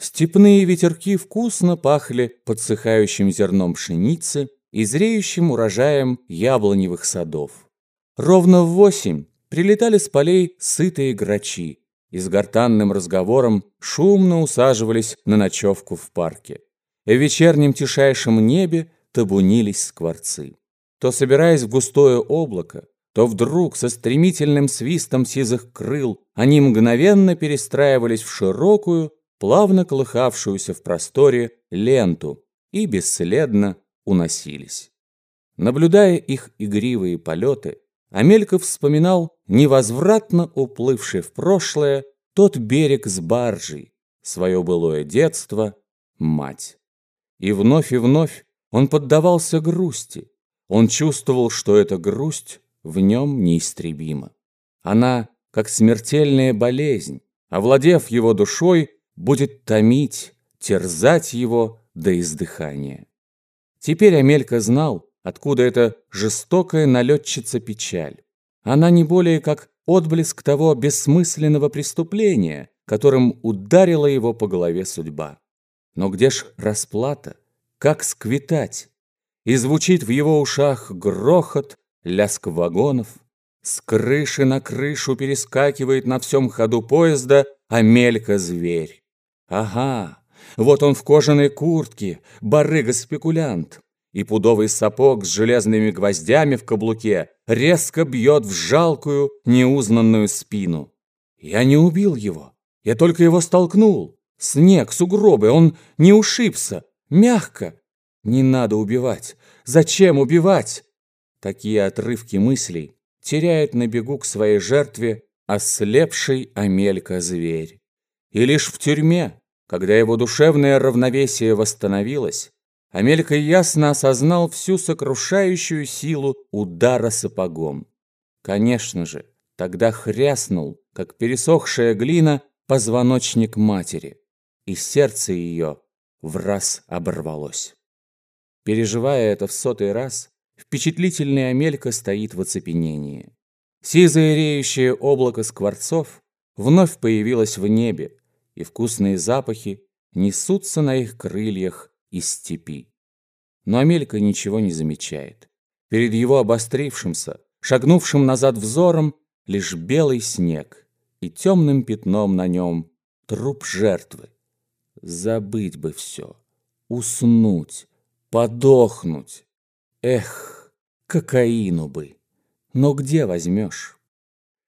Степные ветерки вкусно пахли подсыхающим зерном пшеницы и зреющим урожаем яблоневых садов. Ровно в восемь прилетали с полей сытые грачи и с гортанным разговором шумно усаживались на ночевку в парке. В вечернем тишайшем небе табунились скворцы. То собираясь в густое облако, то вдруг со стремительным свистом сизых крыл они мгновенно перестраивались в широкую, плавно колыхавшуюся в просторе ленту и бесследно уносились. Наблюдая их игривые полеты, Амельков вспоминал невозвратно уплывший в прошлое тот берег с баржей, свое былое детство, мать. И вновь и вновь он поддавался грусти. Он чувствовал, что эта грусть в нем неистребима. Она, как смертельная болезнь, овладев его душой, будет томить, терзать его до издыхания. Теперь Амелька знал, откуда эта жестокая налетчица печаль. Она не более как отблеск того бессмысленного преступления, которым ударила его по голове судьба. Но где ж расплата? Как сквитать? И звучит в его ушах грохот, ляск вагонов. С крыши на крышу перескакивает на всем ходу поезда Амелька-зверь. Ага, вот он в кожаной куртке, барыга-спекулянт. И пудовый сапог с железными гвоздями в каблуке резко бьет в жалкую, неузнанную спину. Я не убил его, я только его столкнул. Снег, сугробы, он не ушибся, мягко. Не надо убивать. Зачем убивать? Такие отрывки мыслей теряет на бегу к своей жертве ослепший Амелька-зверь. И лишь в тюрьме, когда его душевное равновесие восстановилось, Амелька ясно осознал всю сокрушающую силу удара сапогом. Конечно же, тогда хряснул, как пересохшая глина, позвоночник матери, и сердце ее в раз оборвалось. Переживая это в сотый раз, впечатлительная Амелька стоит в оцепенении. Сизое реющее облако скворцов вновь появилось в небе, и вкусные запахи несутся на их крыльях из степи. Но Амелька ничего не замечает. Перед его обострившимся, шагнувшим назад взором, лишь белый снег, и темным пятном на нем труп жертвы. Забыть бы все, уснуть, подохнуть. Эх, кокаину бы. Но где возьмешь?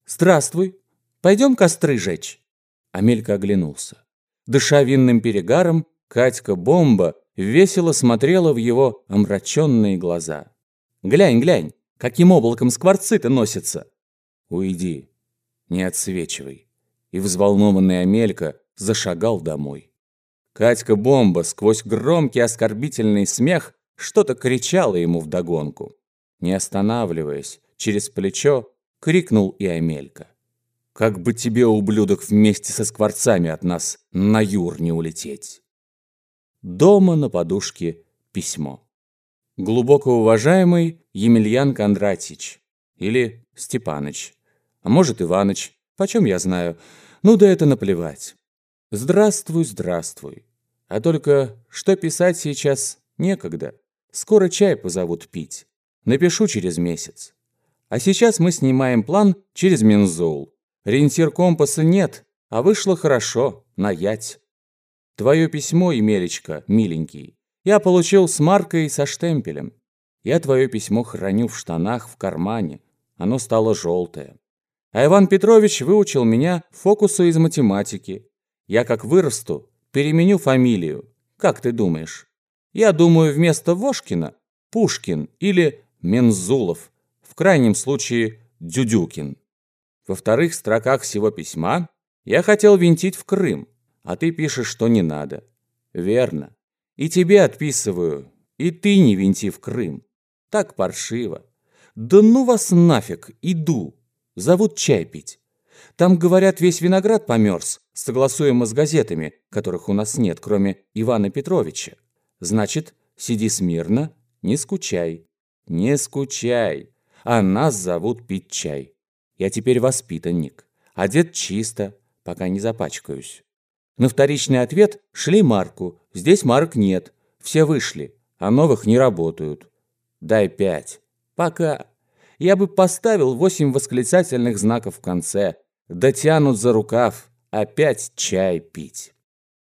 Здравствуй, пойдем костры жечь. Амелька оглянулся. Дыша винным перегаром, Катька-бомба весело смотрела в его омраченные глаза. «Глянь, глянь, каким облаком скворцы-то носятся!» «Уйди, не отсвечивай!» И взволнованный Амелька зашагал домой. Катька-бомба сквозь громкий оскорбительный смех что-то кричала ему вдогонку. Не останавливаясь, через плечо крикнул и Амелька. Как бы тебе, ублюдок, вместе со скворцами от нас на юр не улететь. Дома на подушке письмо. Глубоко уважаемый Емельян Кондратьевич. Или Степаныч. А может, Иваныч. Почем я знаю? Ну да это наплевать. Здравствуй, здравствуй. А только что писать сейчас некогда. Скоро чай позовут пить. Напишу через месяц. А сейчас мы снимаем план через Минзоул. Ориентир компаса нет, а вышло хорошо, на ять. Твое письмо, Емелечка, миленький, я получил с маркой со штемпелем. Я твое письмо храню в штанах, в кармане. Оно стало желтое. А Иван Петрович выучил меня фокусу из математики. Я как вырасту, переменю фамилию. Как ты думаешь? Я думаю, вместо Вошкина – Пушкин или Мензулов, в крайнем случае Дюдюкин. Во вторых строках всего письма я хотел винтить в Крым, а ты пишешь, что не надо. Верно. И тебе отписываю, и ты не винти в Крым. Так паршиво. Да ну вас нафиг, иду. Зовут чай пить. Там, говорят, весь виноград померз, согласуемо с газетами, которых у нас нет, кроме Ивана Петровича. Значит, сиди смирно, не скучай. Не скучай. А нас зовут пить чай. Я теперь воспитанник, одет чисто, пока не запачкаюсь. На вторичный ответ шли марку. Здесь марок нет. Все вышли, а новых не работают. Дай пять. Пока. Я бы поставил восемь восклицательных знаков в конце. Дотянут за рукав. Опять чай пить.